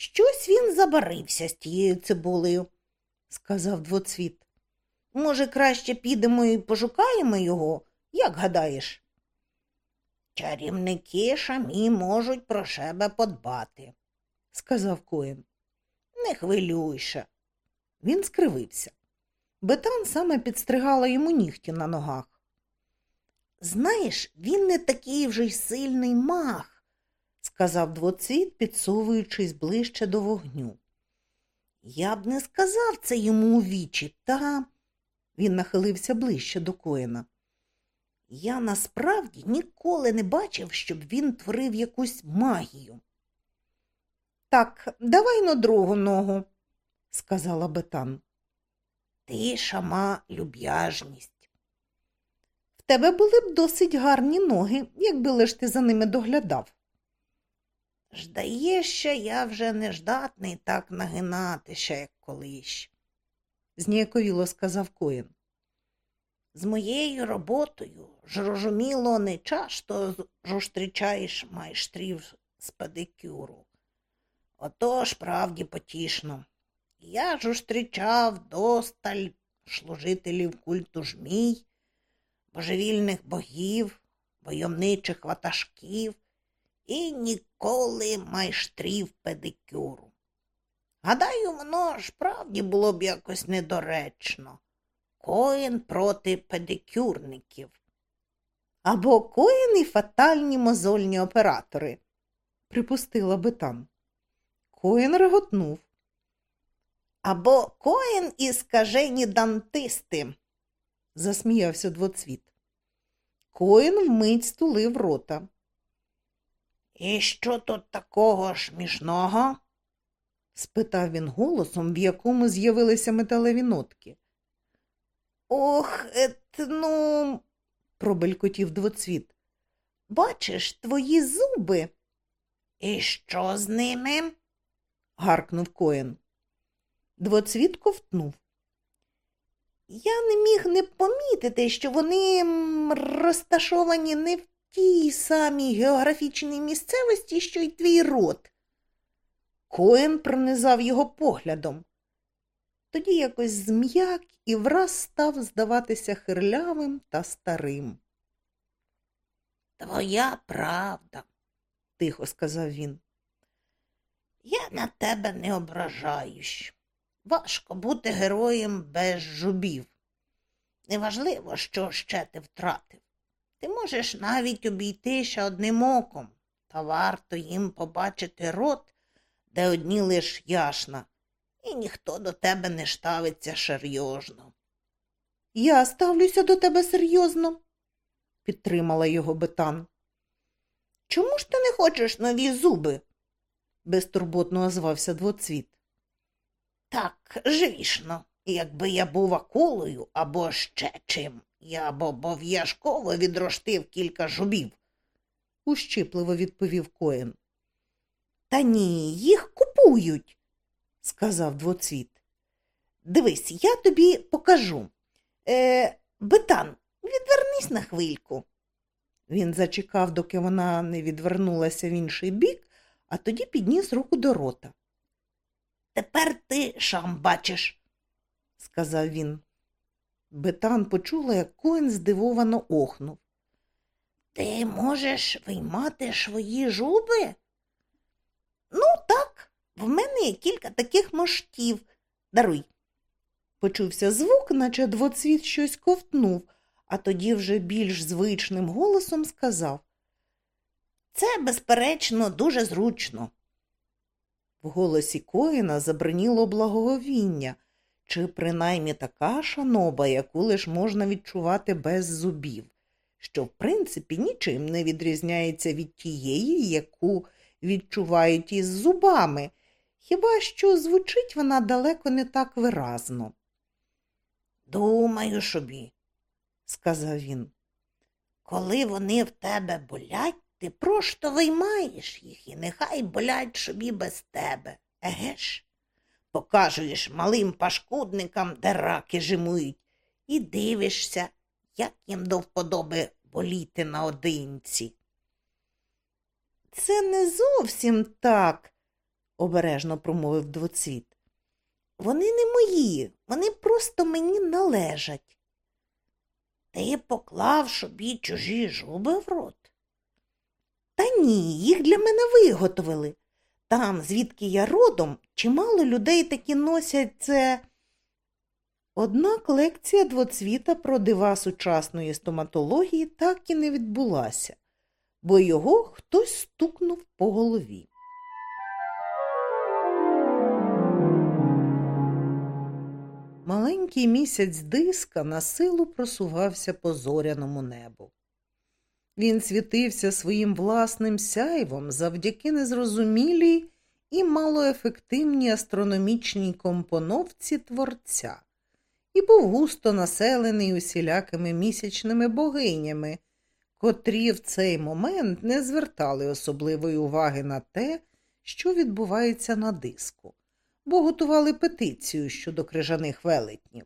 Щось він забарився з тією цибулею, сказав двоцвіт. Може, краще підемо і пошукаємо його, як гадаєш? Чарівники самі можуть про себе подбати, сказав коїн. Не хвилюйся. Він скривився. Бетан саме підстригала йому нігті на ногах. Знаєш, він не такий вже й сильний мах, сказав двоцвіт, підсовуючись ближче до вогню. Я б не сказав це йому у вічі, та він нахилився ближче до коїна. Я насправді ніколи не бачив, щоб він творив якусь магію. Так, давай на другу ногу, сказала Бетан. Ти шама люб'яжність. В тебе були б досить гарні ноги, якби лиш ти за ними доглядав. Ждаєще, я вже не ждатний так нагинатися, як колись, зніяковіло сказав коїн. З моєю роботою зрозуміло не часто зустрічаєш майстрів з педикюру. Отож, правді потішно. Я зустрічав досталь служителів культу жмій, божевільних богів, войовничих ватажків і ніколи майстрів педикюру. Гадаю, воно ж правді було б якось недоречно. Коїн проти педикюрників. Або коїн і фатальні мозольні оператори, припустила Бетан. Коїн реготнув. Або коїн і скажені дантисти, засміявся двоцвіт. Коїн вмить стулив рота. І що тут такого смішного? спитав він голосом, в якому з'явилися металеві нотки. Ох, ет, ну, пробелькотів двоцвіт. Бачиш, твої зуби. І що з ними? гаркнув коїн. Двоцвіт ковтнув. Я не міг не помітити, що вони розташовані не в тій самій географічній місцевості, що й твій рот. Коен пронизав його поглядом. Тоді якось зм'як і враз став здаватися хирлявим та старим. Твоя правда, тихо сказав він. Я на тебе не ображаюсь. Важко бути героєм без жубів. Неважливо, що ще ти втратив. Ти можеш навіть обійтися одним оком, та варто їм побачити рот, де одні лиш яшна, і ніхто до тебе не ставиться серйозно. Я ставлюся до тебе серйозно, підтримала його бетан. Чому ж ти не хочеш нові зуби? безтурботно озвався двоцвіт. Так, звісно, якби я був акулою або ще чим, я б обов'язково відроштив кілька жубів, ущипливо відповів коїн. Та ні, їх купують, сказав двоцвіт. Дивись, я тобі покажу. Е, Бетан, відвернись на хвильку. Він зачекав, доки вона не відвернулася в інший бік, а тоді підніс руку до рота. Тепер ти шам бачиш, сказав він. Бетан почула, як коін здивовано охнув. Ти можеш виймати свої жуби? Ну, так, в мене є кілька таких моштів. Даруй. Почувся звук, наче двоцвіт щось ковтнув, а тоді вже більш звичним голосом сказав Це, безперечно, дуже зручно. В голосі коїна забриніло благоговіння, чи принаймні така шаноба, яку лиш можна відчувати без зубів, що в принципі нічим не відрізняється від тієї, яку відчувають із зубами, хіба що звучить вона далеко не так виразно. Думаю собі, сказав він, коли вони в тебе болять, ти просто виймаєш їх і нехай болять собі без тебе. Еге ж? Покажуєш малим пашкудникам, де раки жимують, і дивишся, як їм до вподоби боліти наодинці. Це не зовсім так, обережно промовив двоцвіт. Вони не мої, вони просто мені належать. Ти поклав собі чужі жуби в рот? Та ні, їх для мене виготовили. Там, звідки я родом, чимало людей таки носять це. Однак лекція двоцвіта про дива сучасної стоматології так і не відбулася, бо його хтось стукнув по голові. Маленький місяць диска на силу просувався по зоряному небу. Він світився своїм власним сяйвом завдяки незрозумілій і малоефективній астрономічній компоновці творця і був густо населений усілякими місячними богинями, котрі в цей момент не звертали особливої уваги на те, що відбувається на диску, бо готували петицію щодо крижаних велетнів.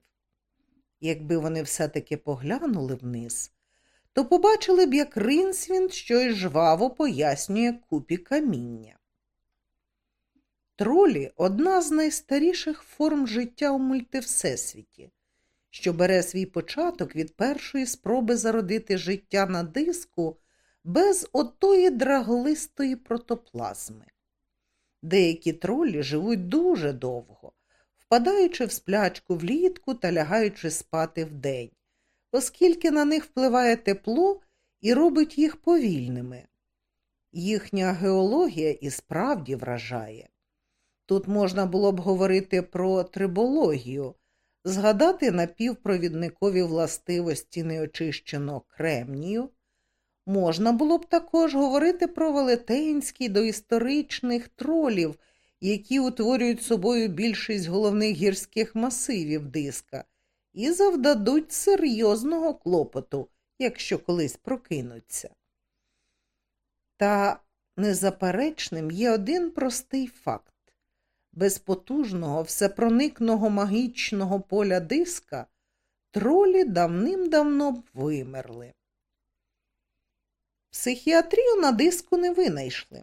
Якби вони все-таки поглянули вниз, то побачили б, як Ринсвін щось жваво пояснює купі каміння. Тролі одна з найстаріших форм життя у мультивсесвіті, що бере свій початок від першої спроби зародити життя на диску без отої драглистої протоплазми. Деякі тролі живуть дуже довго, впадаючи в сплячку влітку та лягаючи спати вдень, оскільки на них впливає тепло і робить їх повільними. Їхня геологія і справді вражає. Тут можна було б говорити про трибологію, згадати напівпровідникові властивості неочищеного кремнію. Можна було б також говорити про велетенські доісторичних тролів, які утворюють собою більшість головних гірських масивів диска, і завдадуть серйозного клопоту, якщо колись прокинуться. Та незаперечним є один простий факт без потужного, всепроникного магічного поля диска тролі давним-давно вимерли. Психіатрію на диску не винайшли.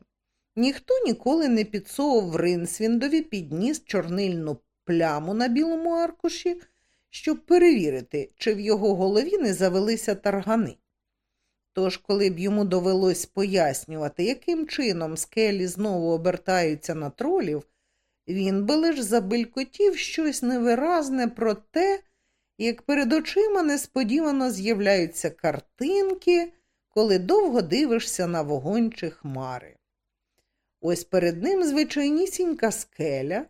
Ніхто ніколи не підсовував Ринсвіндові підніс чорнильну пляму на білому аркуші, щоб перевірити, чи в його голові не завелися таргани. Тож, коли б йому довелось пояснювати, яким чином скелі знову обертаються на тролів, він би лиш забелькотів щось невиразне про те, як перед очима несподівано з'являються картинки, коли довго дивишся на вогонь чи хмари. Ось перед ним звичайнісінька скеля,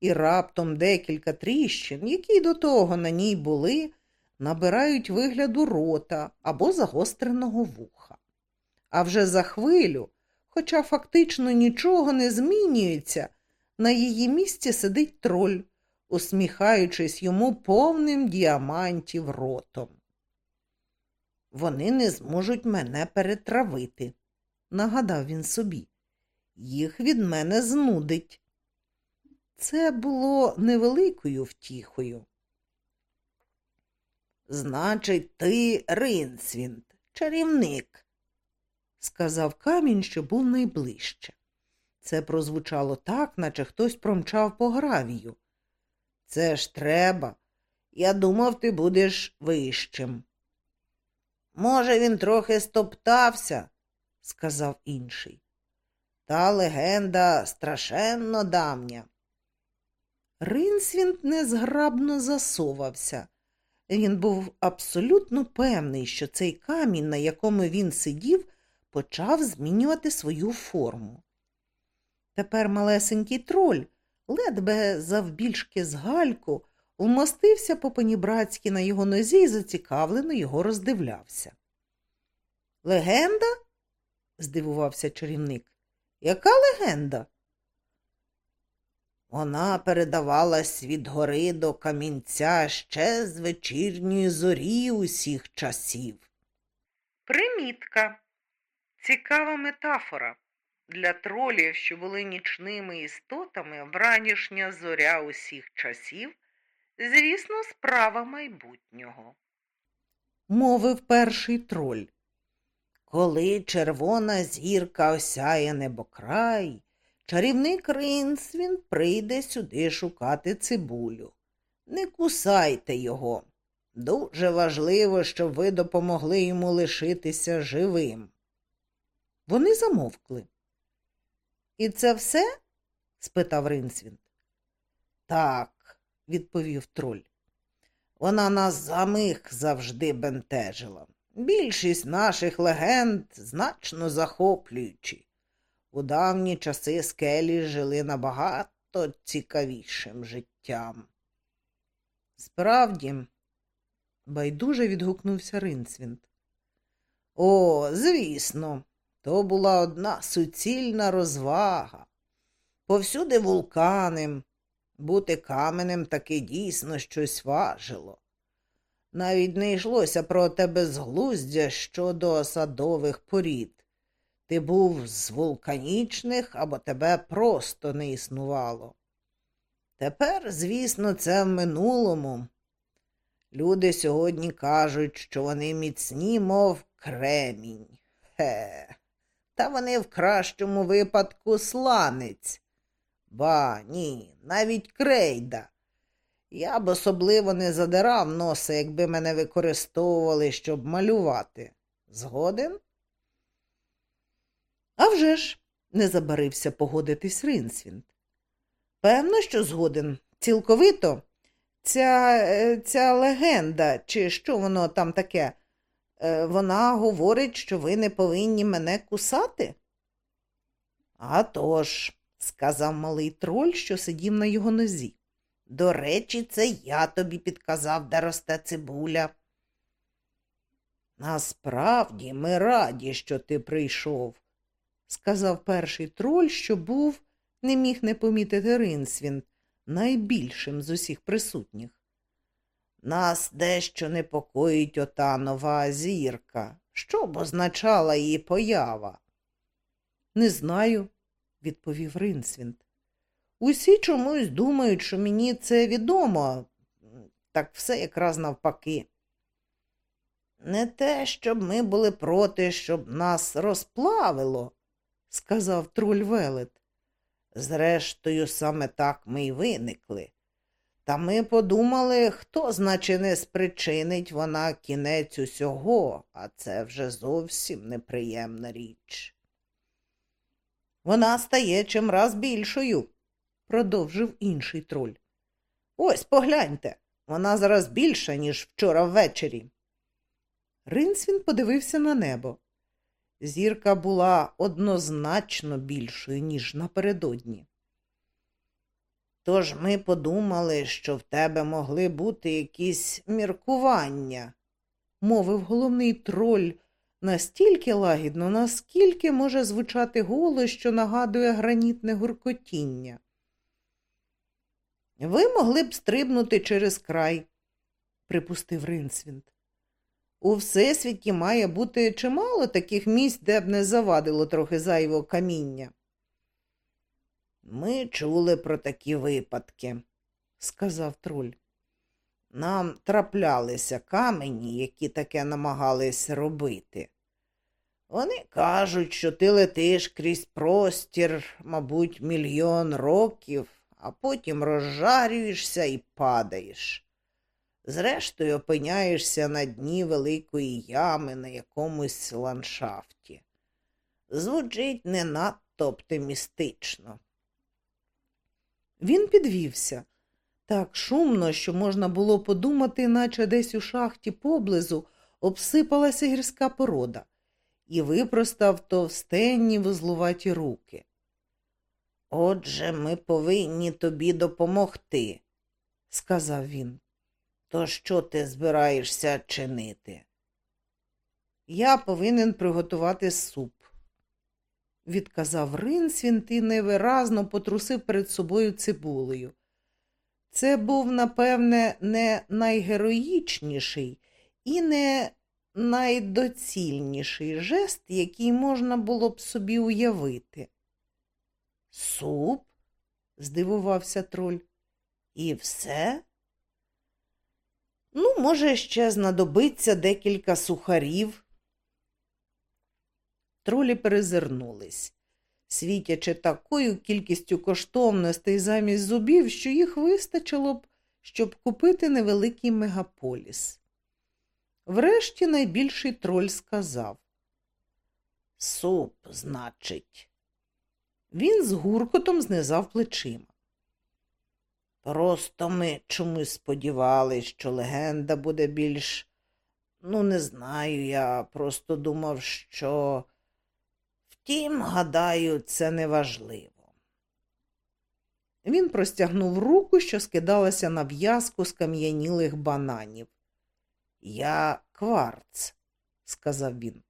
і раптом декілька тріщин, які до того на ній були, набирають вигляду рота або загостреного вуха. А вже за хвилю, хоча фактично нічого не змінюється, на її місці сидить троль, усміхаючись йому повним діамантів ротом. Вони не зможуть мене перетравити, нагадав він собі. Їх від мене знудить. Це було невеликою втіхою. Значить, ти Ринсвінд, чарівник, сказав камінь, що був найближче. Це прозвучало так, наче хтось промчав по гравію. Це ж треба. Я думав, ти будеш вищим. Може, він трохи стоптався, сказав інший. Та легенда страшенно давня. Ринсвінд незграбно засовався. Він був абсолютно певний, що цей камінь, на якому він сидів, почав змінювати свою форму. Тепер малесенький троль, ледбе завбільшки з гальку, вмостився по панібратськи на його нозі і зацікавлено його роздивлявся. Легенда? здивувався чарівник. Яка легенда? Вона передавалась від гори до камінця ще з вечірньої зорі усіх часів. Примітка. Цікава метафора. Для тролів, що були нічними істотами, вранішня зоря усіх часів, звісно, справа майбутнього. Мовив перший троль. Коли червона зірка осяє небокрай, чарівник Ринсвін прийде сюди шукати цибулю. Не кусайте його. Дуже важливо, щоб ви допомогли йому лишитися живим. Вони замовкли. І це все? спитав Ринсвін. Так, відповів троль. Вона нас самих завжди бентежила. Більшість наших легенд значно захоплюючі. У давні часи скелі жили набагато цікавішим життям. Справді, байдуже відгукнувся Ринцвінт. О, звісно, то була одна суцільна розвага. Повсюди вулкани, бути каменем таки дійсно щось важило. Навіть не йшлося про тебе зглуздя щодо садових порід. Ти був з вулканічних або тебе просто не існувало. Тепер, звісно, це в минулому. Люди сьогодні кажуть, що вони міцні, мов кремінь. Хе, та вони в кращому випадку сланець. Ба, ні, навіть крейда. Я б особливо не задирав носа, якби мене використовували, щоб малювати. Згоден? «А вже ж!» – не забарився погодитись Ринсвінт. Певно, що згоден. Цілковито ця е, ця легенда, чи що воно там таке, е, вона говорить, що ви не повинні мене кусати? «А тож», – сказав малий троль, що сидів на його нозі. До речі, це я тобі підказав, де росте цибуля. Насправді ми раді, що ти прийшов, сказав перший троль, що був, не міг не помітити Ринсвін, найбільшим з усіх присутніх. Нас дещо непокоїть ота нова зірка. Що б означала її поява? Не знаю, відповів Ринсвінт. Усі чомусь думають, що мені це відомо, так все якраз навпаки. Не те, щоб ми були проти, щоб нас розплавило, сказав троль Велет. Зрештою, саме так ми й виникли. Та ми подумали, хто, значить, не спричинить вона кінець усього, а це вже зовсім неприємна річ. Вона стає чимраз більшою, продовжив інший троль. Ось погляньте, вона зараз більша, ніж вчора ввечері. Ринсвін подивився на небо. Зірка була однозначно більшою, ніж напередодні. Тож ми подумали, що в тебе могли бути якісь міркування, мовив головний троль настільки лагідно, наскільки може звучати голос, що нагадує гранітне гуркотіння. Ви могли б стрибнути через край, припустив Ринсвінт. У всесвіті має бути чимало таких місць, де б не завадило трохи зайвого каміння. Ми чули про такі випадки, сказав троль. Нам траплялися камені, які таке намагались робити. Вони кажуть, що ти летиш крізь простір, мабуть, мільйон років, а потім розжарюєшся і падаєш. Зрештою, опиняєшся на дні великої ями на якомусь ландшафті. Звучить не надто оптимістично. Він підвівся так шумно, що можна було подумати, наче десь у шахті поблизу обсипалася гірська порода, і випростав товстенні вузлуваті руки. Отже, ми повинні тобі допомогти, сказав він. То що ти збираєшся чинити? Я повинен приготувати суп, відказав Ринсвінт і невиразно потрусив перед собою цибулею. Це був, напевне, не найгероїчніший і не найдоцільніший жест, який можна було б собі уявити. Суп? здивувався троль. І все? Ну, може, ще знадобиться декілька сухарів. Тролі перезирнулись. світячи такою кількістю коштовностей замість зубів, що їх вистачило б, щоб купити невеликий мегаполіс. Врешті найбільший троль сказав Суп, значить. Він з гуркотом знизав плечима. Просто ми чомусь сподівались, що легенда буде більш, ну, не знаю, я просто думав, що. Втім, гадаю, це неважливо. Він простягнув руку, що скидалася на в'язку з кам'янілих бананів. Я кварц, сказав він.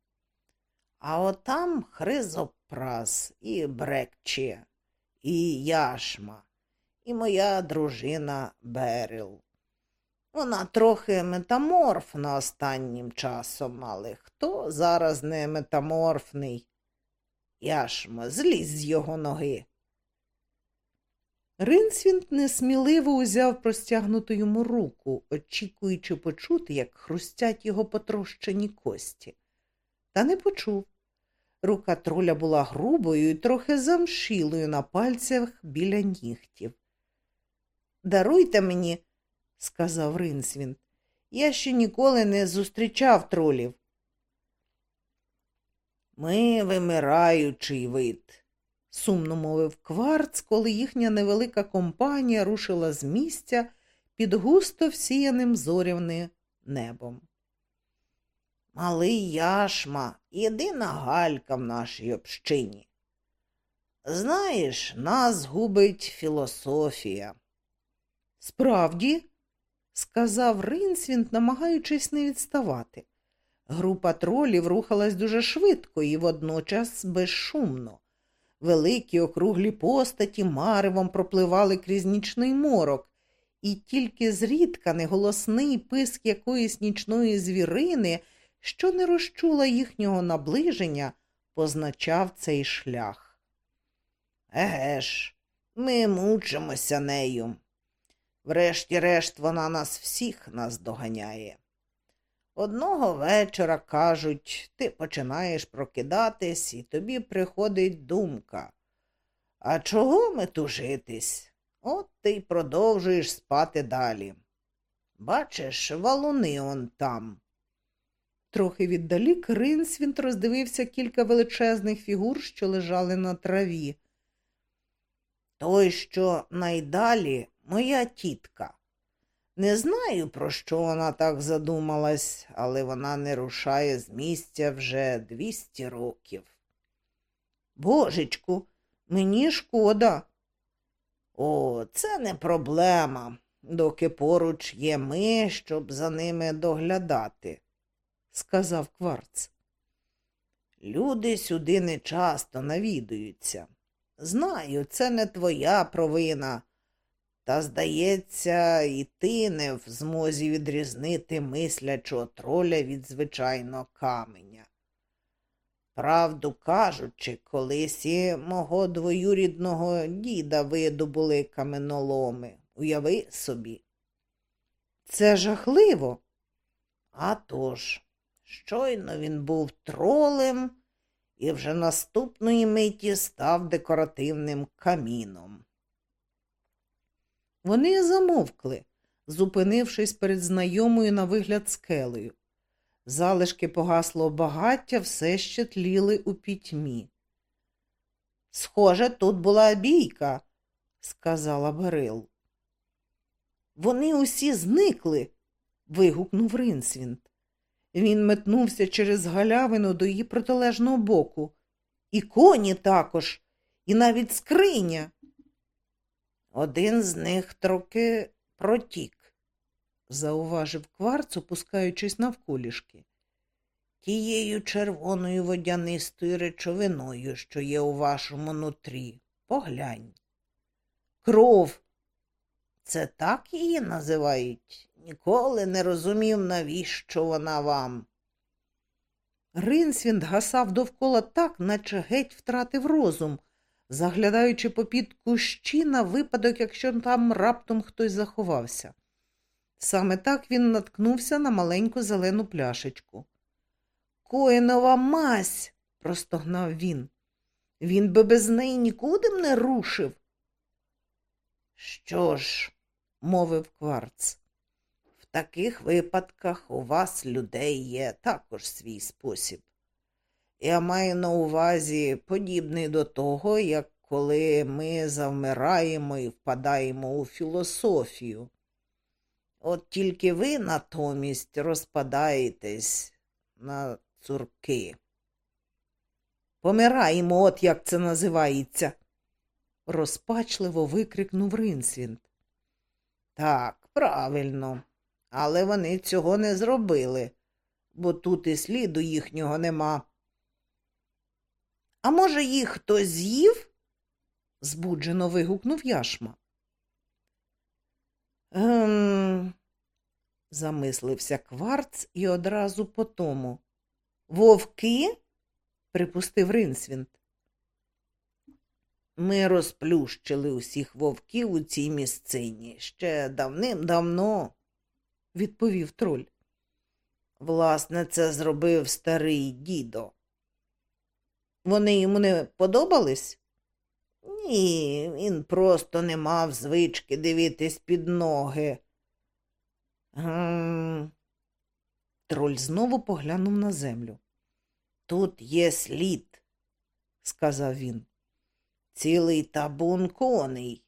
А отам хризопрас і брекче, і яшма, і моя дружина Берил. Вона трохи метаморфна останнім часом, але хто зараз не метаморфний? Яшма, злізь з його ноги. Ринсвінт несміливо узяв простягнуту йому руку, очікуючи почути, як хрустять його потрощені кості. Та не почув. Рука троля була грубою і трохи замшілою на пальцях біля нігтів. Даруйте мені, сказав Ринсвінт, я ще ніколи не зустрічав тролів. Ми вимираючий вид, сумно мовив кварц, коли їхня невелика компанія рушила з місця під густо всіяним зорявним небом. Малий яшма, єдина галька в нашій общині. Знаєш, нас губить філософія. Справді, сказав Ринсвінт, намагаючись не відставати. Група тролів рухалась дуже швидко і водночас безшумно. Великі округлі постаті маревом пропливали крізь нічний морок, і тільки зрідка неголосний писк якоїсь нічної звірини, що не розчула їхнього наближення, позначав цей шлях. Еге ж, ми мучимося нею. Врешті-решт вона нас всіх наздоганяє. Одного вечора, кажуть, ти починаєш прокидатись, і тобі приходить думка. А чого ми тужитись? От ти й продовжуєш спати далі. Бачиш, валуни он там. Трохи віддалік Ринсвінт роздивився кілька величезних фігур, що лежали на траві. Той, що найдалі, моя тітка. Не знаю, про що вона так задумалась, але вона не рушає з місця вже двісті років. Божечку, мені шкода. О, це не проблема, доки поруч є ми, щоб за ними доглядати, сказав кварц. Люди сюди не часто навідуються. Знаю, це не твоя провина. Та, здається, і ти не в змозі відрізнити мислячого троля від звичайного каменя. Правду кажучи, колись і мого двоюрідного діда видобули каменоломи. Уяви собі. Це жахливо. А тож, щойно він був тролем і вже наступної миті став декоративним каміном. Вони замовкли, зупинившись перед знайомою на вигляд скелею. Залишки погаслого багаття все ще тліли у пітьмі. Схоже, тут була бійка, сказала Берил. Вони усі зникли. вигукнув Ринсвінт. Він метнувся через галявину до її протилежного боку. І коні також, і навіть скриня. Один з них трохи протік, зауважив кварц, опускаючись навколішки. Тією червоною водянистою речовиною, що є у вашому нутрі. Поглянь. Кров. Це так її називають? Ніколи не розумів, навіщо вона вам. Ринсвінд гасав довкола так, наче геть втратив розум заглядаючи попід кущі на випадок, якщо там раптом хтось заховався. Саме так він наткнувся на маленьку зелену пляшечку. Коїнова мазь, простогнав він. Він би без неї нікуди б не рушив. Що ж, мовив кварц, в таких випадках у вас, людей, є також свій спосіб. Я маю на увазі подібний до того, як коли ми завмираємо і впадаємо у філософію. От тільки ви натомість розпадаєтесь на цурки. Помираємо, от як це називається, розпачливо викрикнув Ринсвінд. Так, правильно, але вони цього не зробили, бо тут і сліду їхнього нема. А може, їх хтось з'їв? збуджено вигукнув яшма. Ем, замислився кварц і одразу по тому. Вовки? припустив Ринсвінт. Ми розплющили усіх вовків у цій місцині ще давним-давно, відповів троль. Власне, це зробив старий дідо. Вони йому не подобались? Ні, він просто не мав звички дивитись під ноги. Гм. Троль знову поглянув на землю. Тут є слід, сказав він. Цілий табун коней.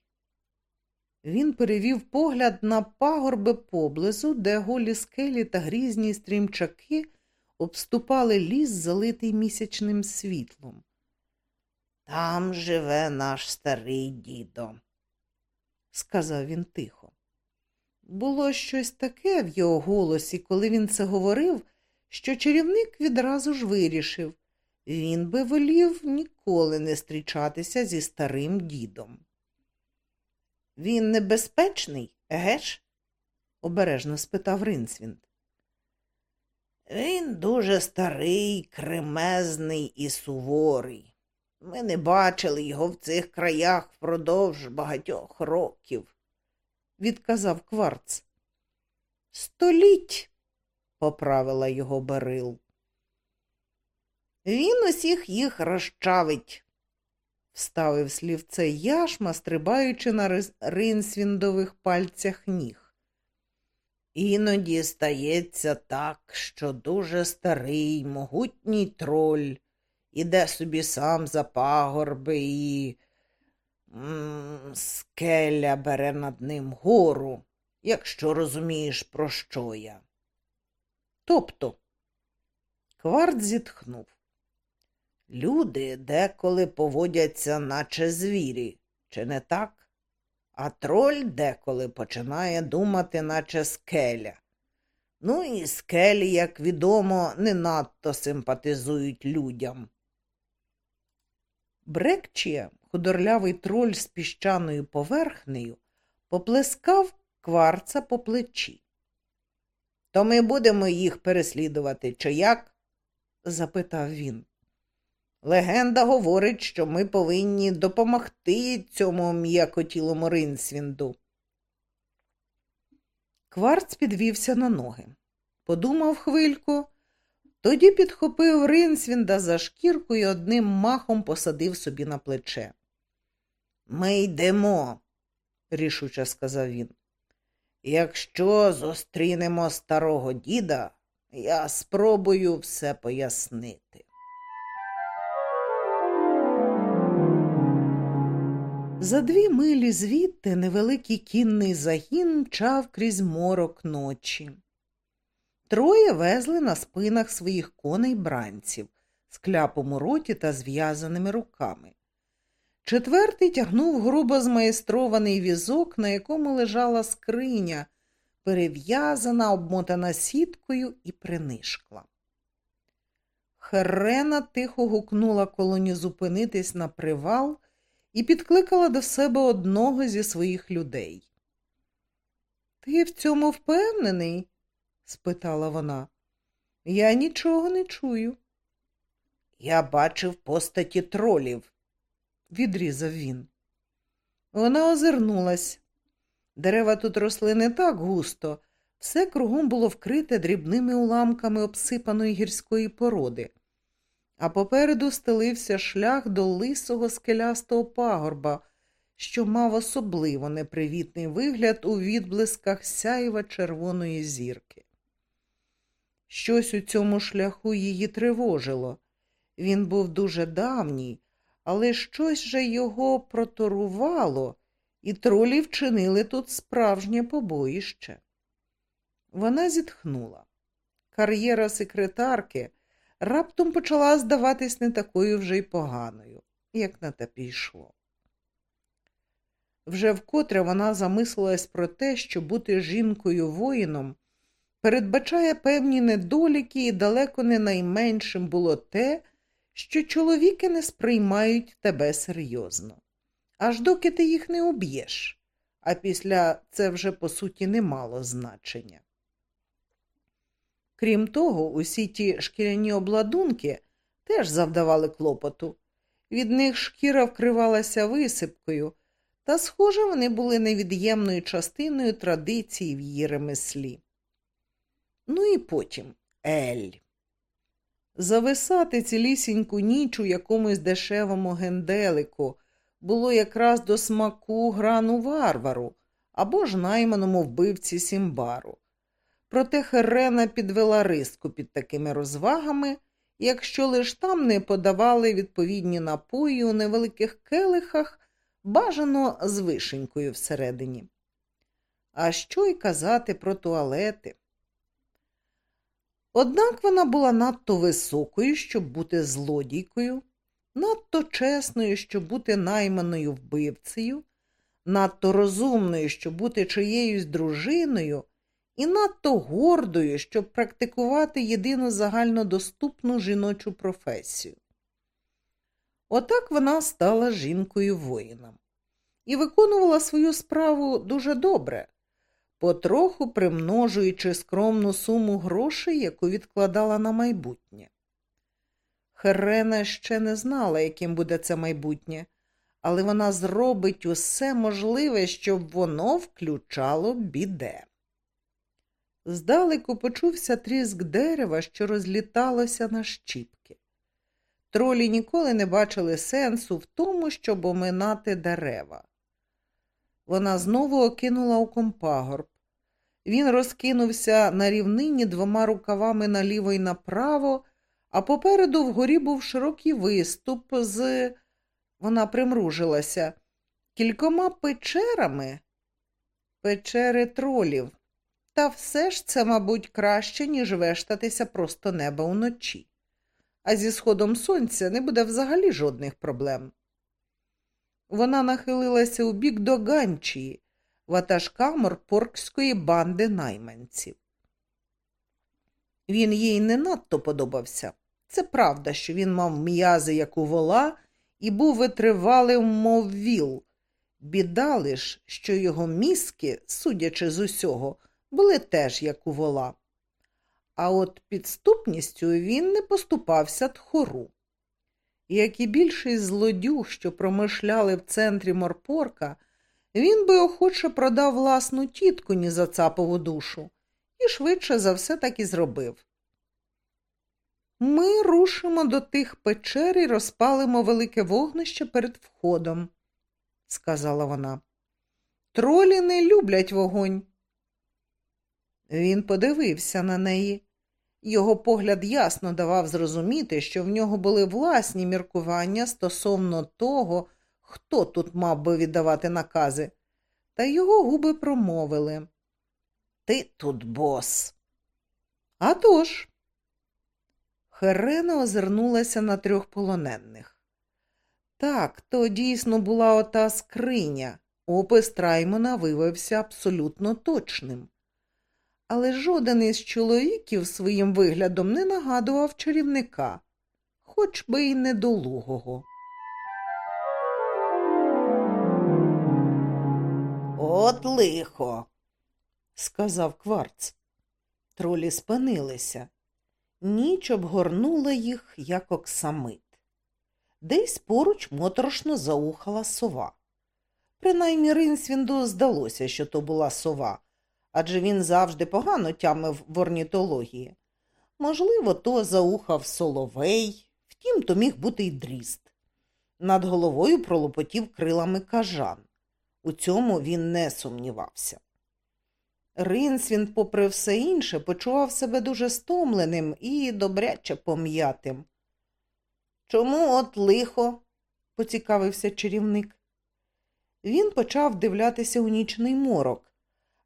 Він перевів погляд на пагорби поблизу, де голі скелі та грізні стрімчаки обступали ліс, залитий місячним світлом. Там живе наш старий дідо, сказав він тихо. Було щось таке в його голосі, коли він це говорив, що чарівник відразу ж вирішив він би волів ніколи не зустрічатися зі старим дідом. Він небезпечний, еге ж? обережно спитав Ринсвінд. Він дуже старий, кремезний і суворий. Ми не бачили його в цих краях впродовж багатьох років, відказав кварц. Століть, поправила його Берил. Він усіх їх розчавить, вставив слівце яшма, стрибаючи на ринсвіндових пальцях ніг. Іноді стається так, що дуже старий, могутній троль іде собі сам за пагорби і скеля бере над ним гору, якщо розумієш, про що я. Тобто, кварт зітхнув. Люди деколи поводяться, наче звірі, чи не так? А троль деколи починає думати, наче скеля. Ну і скелі, як відомо, не надто симпатизують людям. Брекчія, худорлявий троль з піщаною поверхнею, поплескав кварца по плечі. То ми будемо їх переслідувати, чи як? запитав він. Легенда говорить, що ми повинні допомогти цьому м'якотілому Ринсвінду. Кварц підвівся на ноги, подумав хвильку, тоді підхопив Ринсвінда за шкірку і одним махом посадив собі на плече. Ми йдемо, рішуче сказав він. Якщо зустрінемо старого діда, я спробую все пояснити. За дві милі звідти невеликий кінний загін мчав крізь морок ночі. Троє везли на спинах своїх коней бранців з кляпом у роті та зв'язаними руками. Четвертий тягнув грубо змайстрований візок, на якому лежала скриня, перев'язана, обмотана сіткою і принишкла. Херена тихо гукнула колоні зупинитись на привал і підкликала до себе одного зі своїх людей. Ти в цьому впевнений? спитала вона. Я нічого не чую. Я бачив постаті тролів, відрізав він. Вона озирнулась. Дерева тут росли не так густо, все кругом було вкрите дрібними уламками обсипаної гірської породи. А попереду стелився шлях до лисого скелястого пагорба, що мав особливо непривітний вигляд у відблисках сяєва червоної зірки. Щось у цьому шляху її тривожило. Він був дуже давній, але щось же його проторувало, і тролі вчинили тут справжнє побоїще. Вона зітхнула. Кар'єра секретарки раптом почала здаватись не такою вже й поганою, як на те пішло. Вже вкотре вона замислилась про те, що бути жінкою воїном передбачає певні недоліки, і далеко не найменшим було те, що чоловіки не сприймають тебе серйозно. Аж доки ти їх не уб'єш, а після це вже по суті не мало значення. Крім того, усі ті шкіряні обладунки теж завдавали клопоту. Від них шкіра вкривалася висипкою, та, схоже, вони були невід'ємною частиною традиції в її ремеслі. Ну і потім Ель. Зависати цілісіньку ніч у якомусь дешевому генделику було якраз до смаку грану варвару або ж найманому вбивці Сімбару. Проте Херена підвела риску під такими розвагами, якщо лиш там не подавали відповідні напої у невеликих келихах, бажано з вишенькою всередині. А що й казати про туалети? Однак вона була надто високою, щоб бути злодійкою, надто чесною, щоб бути найманою вбивцею, надто розумною, щоб бути чиєюсь дружиною, і надто гордою, щоб практикувати єдину загальнодоступну жіночу професію. Отак вона стала жінкою воїном і виконувала свою справу дуже добре потроху примножуючи скромну суму грошей, яку відкладала на майбутнє. Херена ще не знала, яким буде це майбутнє, але вона зробить усе можливе, щоб воно включало біде. Здалеку почувся тріск дерева, що розліталося на щіпки. Тролі ніколи не бачили сенсу в тому, щоб оминати дерева. Вона знову окинула у компагорб. Він розкинувся на рівнині двома рукавами наліво й направо, а попереду вгорі був широкий виступ з. Вона примружилася. Кількома печерами, печери тролів. Та все ж це, мабуть, краще, ніж вештатися просто неба уночі. А зі сходом сонця не буде взагалі жодних проблем. Вона нахилилася у бік до Ганчії, ватажка морпоркської банди найманців. Він їй не надто подобався. Це правда, що він мав м'язи, як у вола, і був витривалим, мов віл. Біда лиш, що його мізки, судячи з усього, були теж як у вола. А от підступністю він не поступався тхору. Як і більший злодюг, що промишляли в центрі морпорка, він би охоче продав власну тітку ні за цапову душу, і швидше за все так і зробив. Ми рушимо до тих печер і розпалимо велике вогнище перед входом, сказала вона. Тролі не люблять вогонь. Він подивився на неї. Його погляд ясно давав зрозуміти, що в нього були власні міркування стосовно того, хто тут мав би віддавати накази, та його губи промовили. Ти тут бос. «А тож!» Херена озирнулася на трьох полонених. Так, то дійсно була ота скриня. Опис Траймона виявився абсолютно точним. Але жоден із чоловіків своїм виглядом не нагадував чарівника, хоч би й недолугого. От лихо, сказав кварц. Тролі спинилися. Ніч обгорнула їх, як оксамит. Десь поруч моторошно заухала сова. Принаймні Ринсвінду здалося, що то була сова, адже він завжди погано тямив в орнітології. Можливо, то заухав соловей, Втім, то міг бути й дріст. Над головою пролопотів крилами кажан. У цьому він не сумнівався. Ринсвін, попри все інше, почував себе дуже стомленим і добряче пом'ятим. Чому от лихо? поцікавився чарівник. Він почав дивлятися у нічний морок.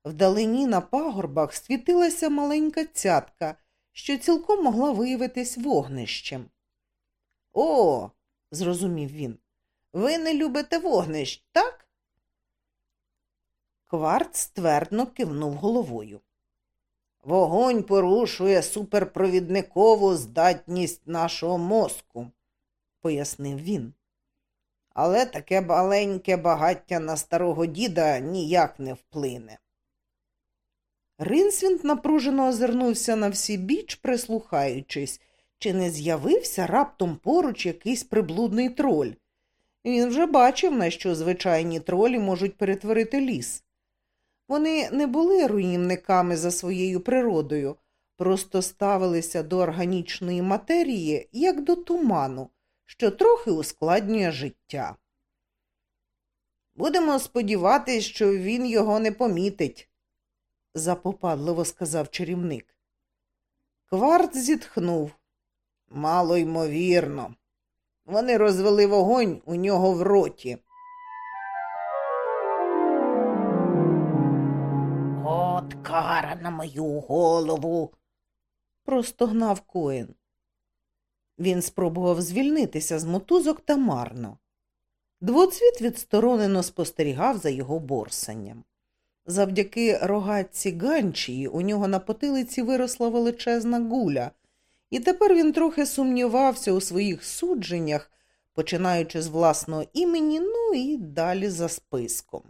Вдалині на пагорбах світилася маленька цятка, що цілком могла виявитись вогнищем. О, зрозумів він, ви не любите вогнищ, так? Кварт ствердно кивнув головою. Вогонь порушує суперпровідникову здатність нашого мозку, пояснив він. Але таке маленьке багаття на старого діда ніяк не вплине. Ринсвінт напружено озирнувся на всі біч, прислухаючись, чи не з'явився раптом поруч якийсь приблудний троль. Він вже бачив, на що звичайні тролі можуть перетворити ліс. Вони не були руїнниками за своєю природою, просто ставилися до органічної матерії як до туману, що трохи ускладнює життя. Будемо сподіватись, що він його не помітить, запопадливо сказав чарівник. Кварт зітхнув. Мало ймовірно. Вони розвели вогонь у нього в роті. От кара на мою голову. простогнав коін. Він спробував звільнитися з мотузок та марно. Двоцвіт відсторонено спостерігав за його борсанням. Завдяки рогатці ганчії у нього на потилиці виросла величезна гуля, і тепер він трохи сумнівався у своїх судженнях, починаючи з власного імені, ну і далі за списком.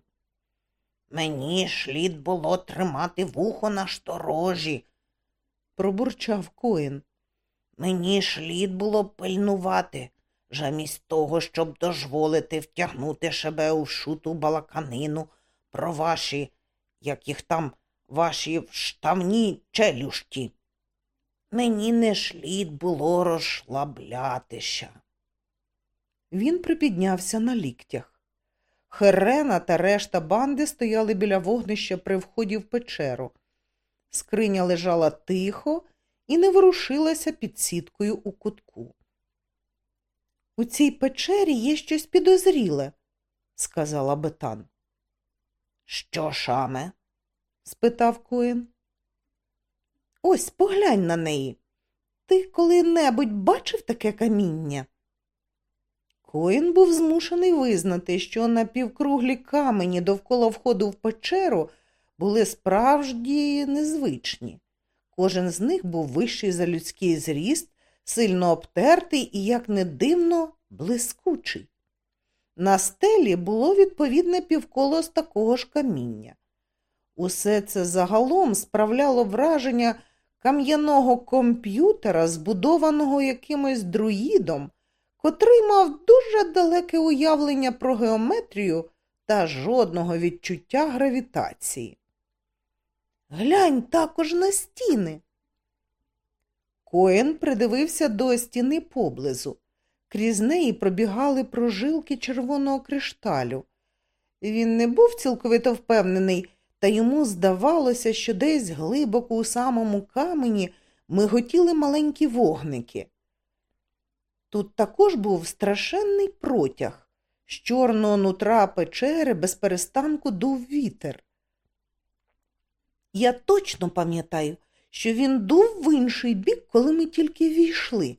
Мені шлід було тримати вухо на шторожі. Пробурчав коін. Мені шлід було пильнувати, замість того, щоб дозволити втягнути себе у шуту балаканину про ваші, як їх там, ваші штавні челюшті. Мені не шлід було розшлаблятися. Він припіднявся на ліктях. Херена та решта банди стояли біля вогнища при вході в печеру. Скриня лежала тихо і не ворушилася під сіткою у кутку. У цій печері є щось підозріле, сказала Бетан. Що шаме? спитав Коін. Ось поглянь на неї. Ти коли-небудь бачив таке каміння? Коін був змушений визнати, що напівкруглі камені довкола входу в печеру були справді незвичні. Кожен з них був вищий за людський зріст, сильно обтертий і, як не дивно, блискучий. На стелі було відповідне півколо з такого ж каміння. Усе це загалом справляло враження кам'яного комп'ютера, збудованого якимось друїдом, котрий мав дуже далеке уявлення про геометрію та жодного відчуття гравітації. Глянь також на стіни. Коен придивився до стіни поблизу. Крізь неї пробігали прожилки червоного кришталю. Він не був цілковито впевнений, та йому здавалося, що десь глибоко у самому камені миготіли маленькі вогники. Тут також був страшенний протяг. З чорного нутра печери без перестанку дув вітер. Я точно пам'ятаю, що він дув в інший бік, коли ми тільки війшли,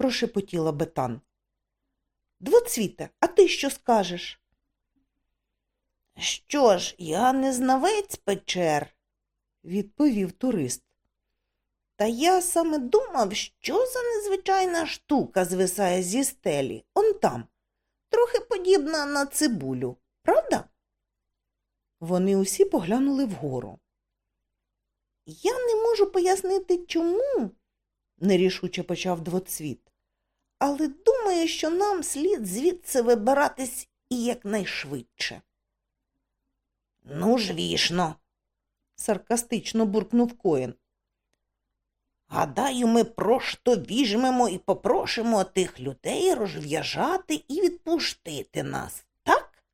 прошепотіла Бетан. Двоцвіте, а ти що скажеш? Що ж, я не знавець печер, відповів турист. Та я саме думав, що за незвичайна штука звисає зі стелі, он там, трохи подібна на цибулю, правда? Вони усі поглянули вгору. Я не можу пояснити, чому, нерішуче почав двоцвіт. Але думаю, що нам слід звідси вибиратись і якнайшвидше. Ну ж вішно, саркастично буркнув коін. Гадаю, ми просто візьмемо і попрошимо тих людей розв'яжати і відпустити нас, так?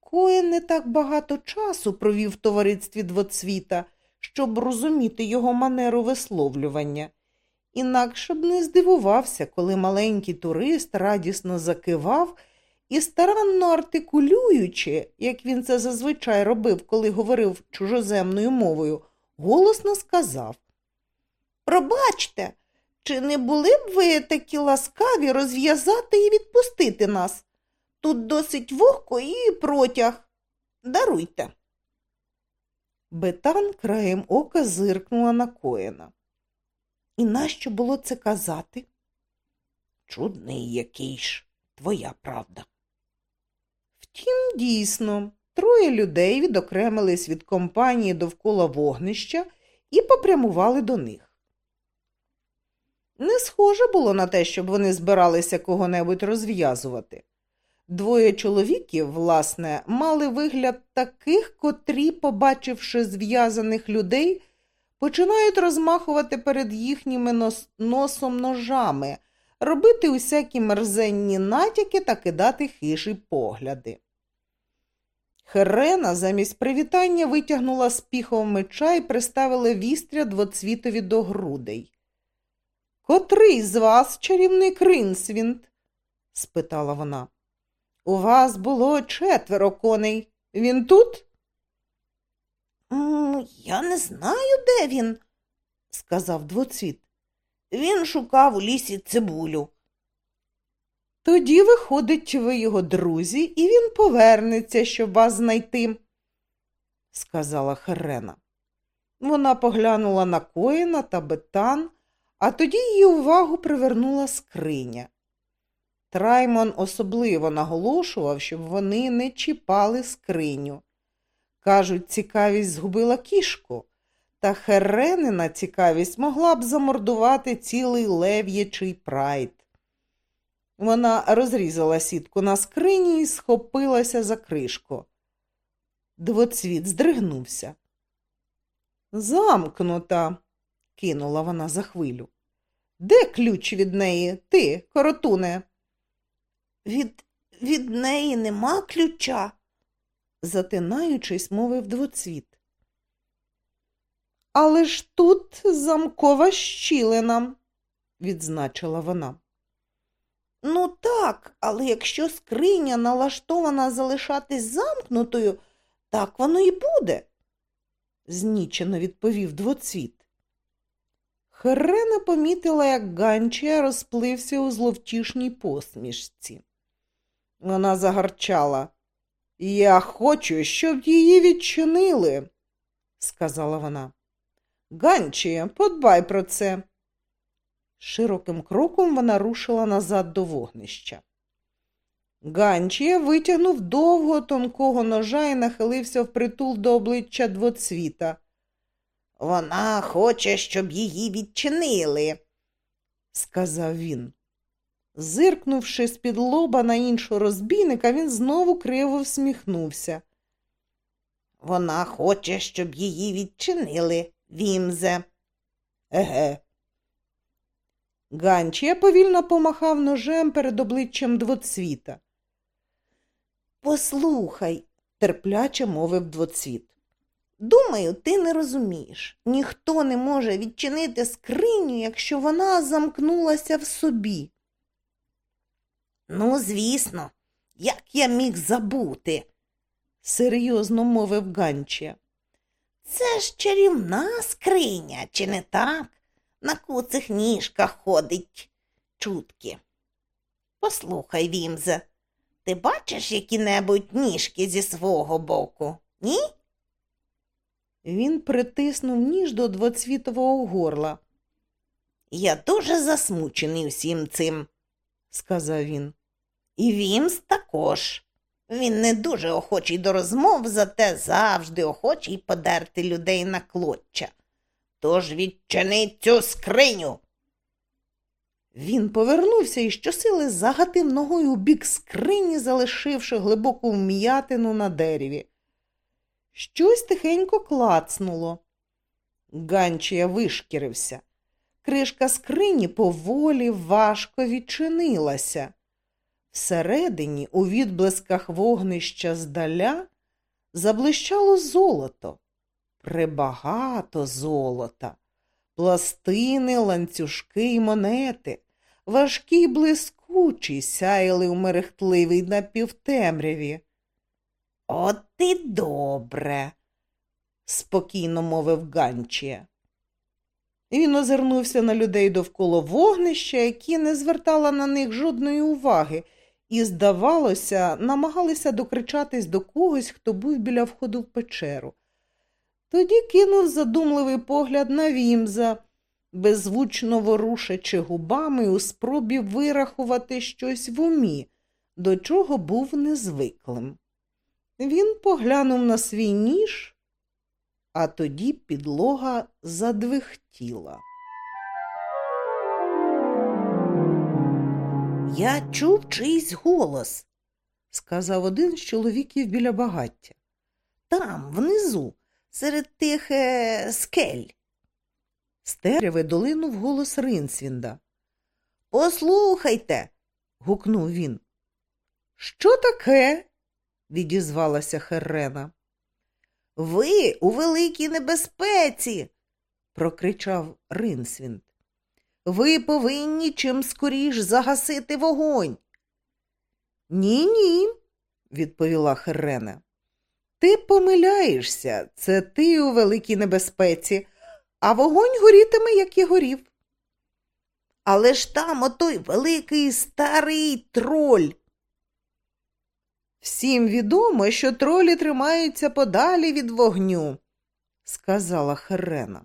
Коен не так багато часу провів в товаристві двоцвіта, щоб розуміти його манеру висловлювання. Інакше б не здивувався, коли маленький турист радісно закивав і, старанно артикулюючи, як він це зазвичай робив, коли говорив чужоземною мовою, голосно сказав Пробачте, чи не були б ви такі ласкаві розв'язати і відпустити нас? Тут досить вогко і протяг. Даруйте. Бетан краєм ока зиркнула на коїна. І нащо було це казати? Чудний який ж, твоя правда. Втім, дійсно, троє людей відокремились від компанії довкола вогнища і попрямували до них. Не схоже було на те, щоб вони збиралися кого-небудь розв'язувати. Двоє чоловіків, власне, мали вигляд таких, котрі, побачивши зв'язаних людей, починають розмахувати перед їхніми нос носом ножами, робити усякі мерзенні натяки та кидати хижі погляди. Херена замість привітання витягнула з піхов меча і приставила вістря двоцвітові до грудей. Котрий з вас чарівник Ринсвінд? спитала вона. У вас було четверо коней. Він тут? Я не знаю, де він, сказав двоцвіт. Він шукав у лісі цибулю. Тоді, виходить, ви його друзі, і він повернеться, щоб вас знайти, сказала Херена. Вона поглянула на коїна та бетан, а тоді її увагу привернула скриня. Траймон особливо наголошував, щоб вони не чіпали скриню. Кажуть, цікавість згубила кішку, та херенина цікавість могла б замордувати цілий лев'ячий прайд. Вона розрізала сітку на скрині і схопилася за кришку. Двоцвіт здригнувся. Замкнута, кинула вона за хвилю. Де ключ від неї, ти, коротуне? Від від неї нема ключа, затинаючись, мовив двоцвіт. Але ж тут замкова щілина, відзначила вона. Ну так, але якщо скриня налаштована залишатись замкнутою, так воно і буде, знічено відповів двоцвіт. Херена помітила, як Ганчія розплився у зловтішній посмішці. Вона загарчала. Я хочу, щоб її відчинили, сказала вона. Ганчія, подбай про це. Широким кроком вона рушила назад до вогнища. Ганчія витягнув довго тонкого ножа і нахилився впритул до обличчя двоцвіта. Вона хоче, щоб її відчинили, сказав він. Зиркнувши з-під лоба на іншого розбійника, він знову криво всміхнувся. Вона хоче, щоб її відчинили, Вімзе. Еге. Ганчія повільно помахав ножем перед обличчям двоцвіта. Послухай, терпляче мовив двоцвіт. Думаю, ти не розумієш. Ніхто не може відчинити скриню, якщо вона замкнулася в собі. Ну, звісно, як я міг забути, серйозно мовив Ганчія. Це ж чарівна скриня, чи не так? На куцих ніжках ходить чутки. Послухай, Вімзе, ти бачиш які-небудь ніжки зі свого боку, ні? Він притиснув ніж до двоцвітового горла. Я дуже засмучений всім цим, сказав він. І Вімс також. Він не дуже охочий до розмов, зате завжди охочий подерти людей на клоччя. Тож відчини цю скриню. Він повернувся і щосили загатив ногою у бік скрині, залишивши глибоку вм'ятину на дереві. Щось тихенько клацнуло. Ганчія вишкірився. Кришка скрині поволі важко відчинилася. Всередині, у відблисках вогнища здаля, заблищало золото, прибагато золота, пластини, ланцюжки й монети, важкі й блискучі сяяли у мерехтливій напівтемряві. От і добре, спокійно мовив Ганчія. Він озирнувся на людей довкола вогнища, які не звертали на них жодної уваги, і, здавалося, намагалися докричатись до когось, хто був біля входу в печеру. Тоді кинув задумливий погляд на Вімза, беззвучно ворушачи губами у спробі вирахувати щось в умі, до чого був незвиклим. Він поглянув на свій ніж, а тоді підлога задвихтіла. Я чув чийсь голос, сказав один з чоловіків біля багаття. там, внизу, серед тих е, скель. З долинув голос Ринсвінда. Послухайте, гукнув він. Що таке? відізвалася Херена. ви у великій небезпеці, прокричав Ринсвінд. Ви повинні чим скоріш загасити вогонь. Ні, ні, відповіла Херена. Ти помиляєшся, це ти у великій небезпеці, а вогонь горітиме, як і горів. Але ж там отой великий старий троль. Всім відомо, що тролі тримаються подалі від вогню, сказала Херена.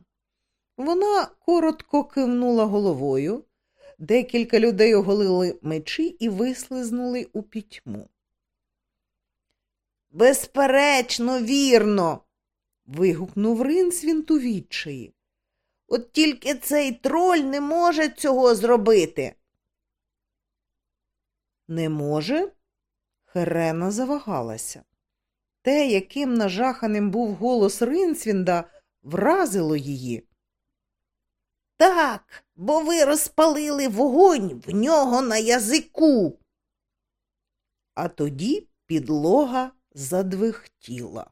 Вона коротко кивнула головою. Декілька людей оголили мечі і вислизнули у пітьму. Безперечно, вірно. вигукнув Ринсвінт у відчаї. От тільки цей троль не може цього зробити. Не може? Херена завагалася. Те, яким нажаханим був голос Ринсвінда, вразило її. Так, бо ви розпалили вогонь в нього на язику. А тоді підлога задвихтіла.